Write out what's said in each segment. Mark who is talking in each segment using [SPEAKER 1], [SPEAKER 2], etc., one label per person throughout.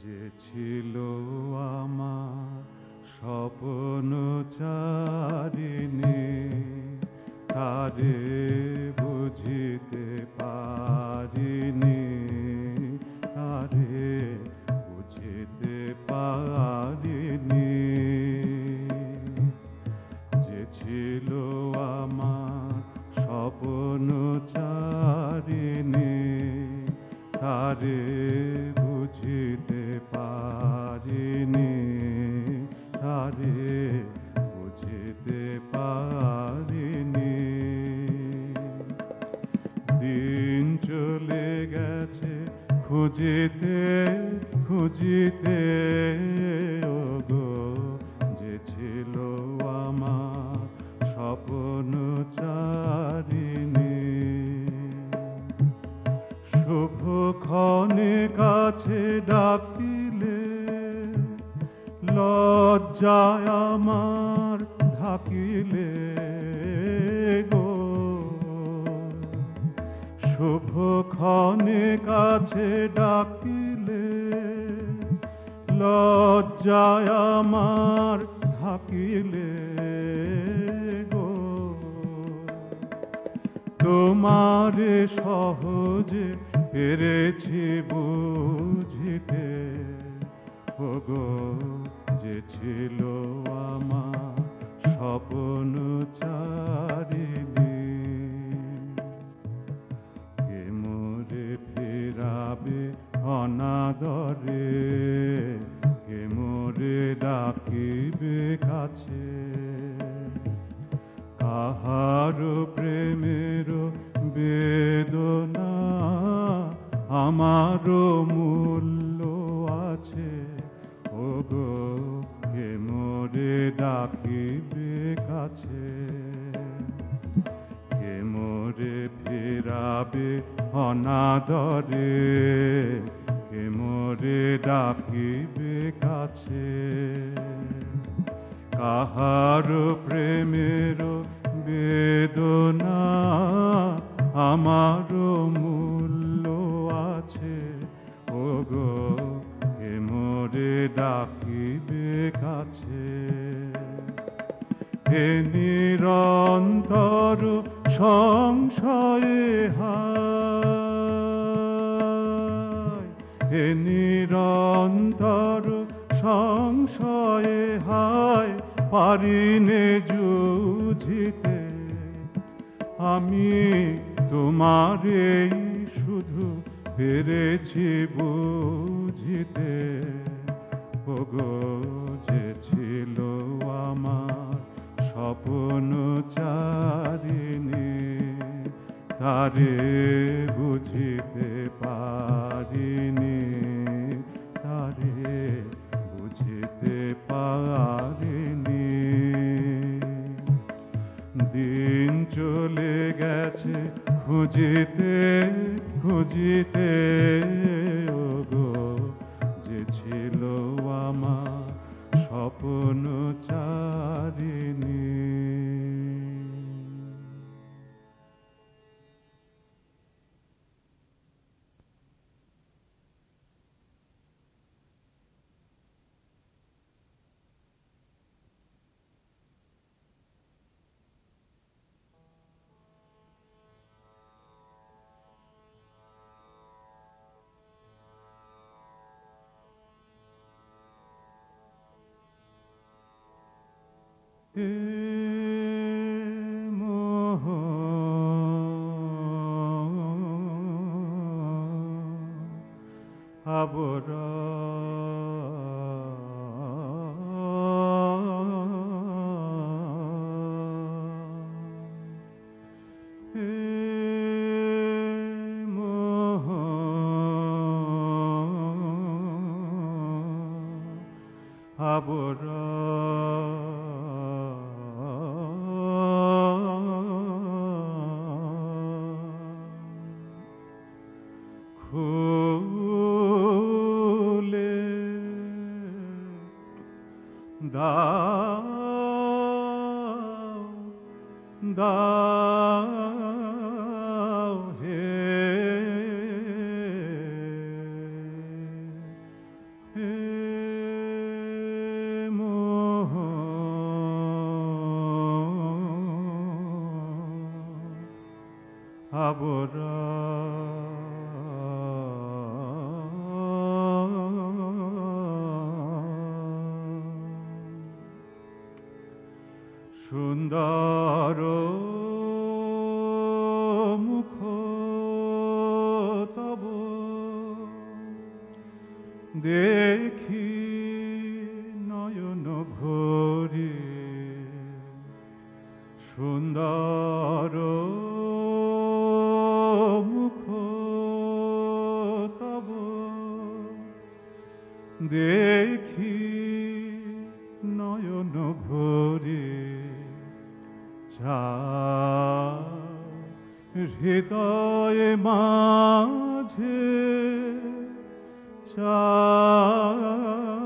[SPEAKER 1] যে ছিল আমার স্বপ্ন চারিণী তারে খুঁজিতে খুঁজিতে, ওগো, যে ছিল আমার স্বপ্ন চারিণী। শুভ ক্ষণে কাছে ডাকিলে, লজ্জায় আমার ঢাকিলে গো। শুভ ক্ষণে কাছে ডাকিলে লজ্জায় আমার ঢাকিলে গো। তোমারে সহজে পেরেছি বুঝিতে, ওগো, যে ছিল আমার স্বপ্ন চারিণী অনাদরে কে মোরে ডাকিবে কাছে? কাহার প্রেমের বেদনা আমার কাহার প্রেমের বেদনা আমার মূল্য আছে? ও গো কে মোরে ডাকিবে কাছে? হে নিরন্তর সংশয়ে হায়। হে নিরন্তর সংশয়ে হায় পারিনে যুঝিতে। আমি তোমারেই শুধু পেরেছি বুঝিতে। ওগো, যে ছিল আমার স্বপ্ন চারিণী, তারে বুঝিতে গেছে খুঁজিতে খুঁজিতে ওগো যে ছিল আমার স্বপ্ন। Abura. আবরা সুন্দর মুখ মাঝে চাও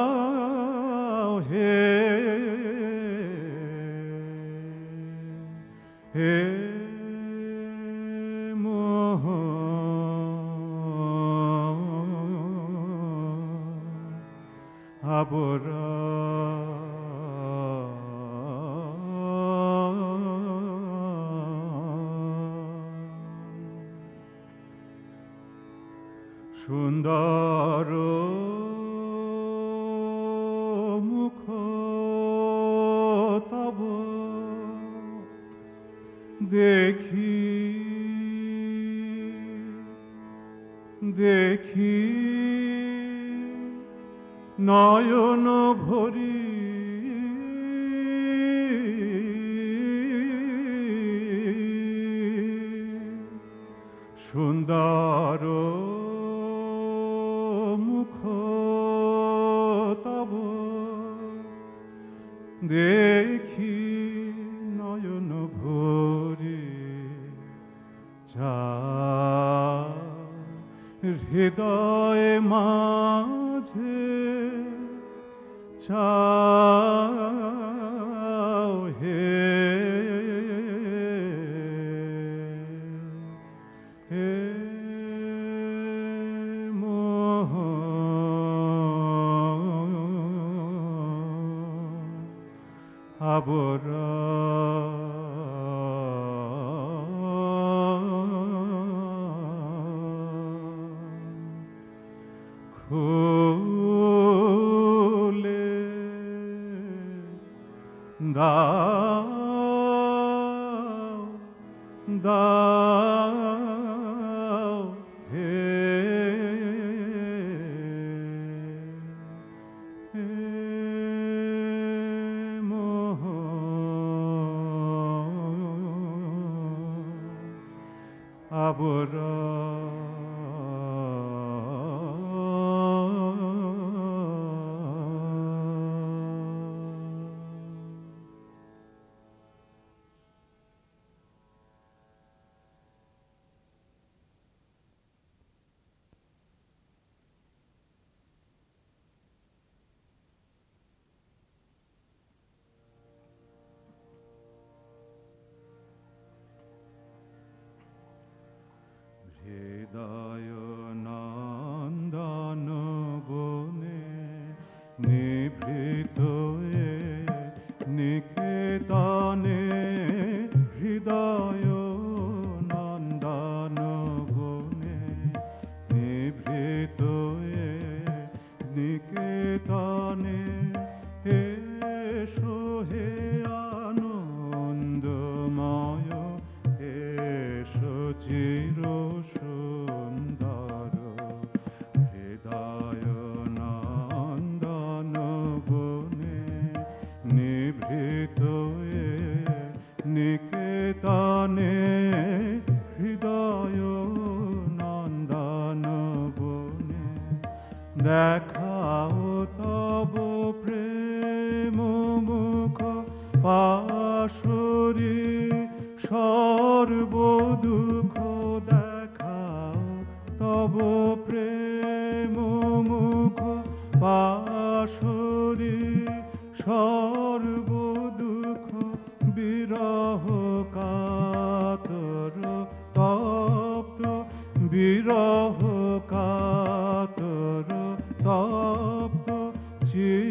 [SPEAKER 1] সুন্দর মুখ তব দেখি দেখি নয়ন ভরি। সুন্দর মুখ তব দেখি নয়ন ভরি। যা হৃদয় মাঝে da da विरह कातर तप्त विरहका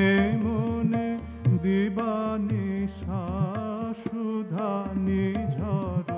[SPEAKER 1] মনে মনে দিবানি শাসুধা নিঝর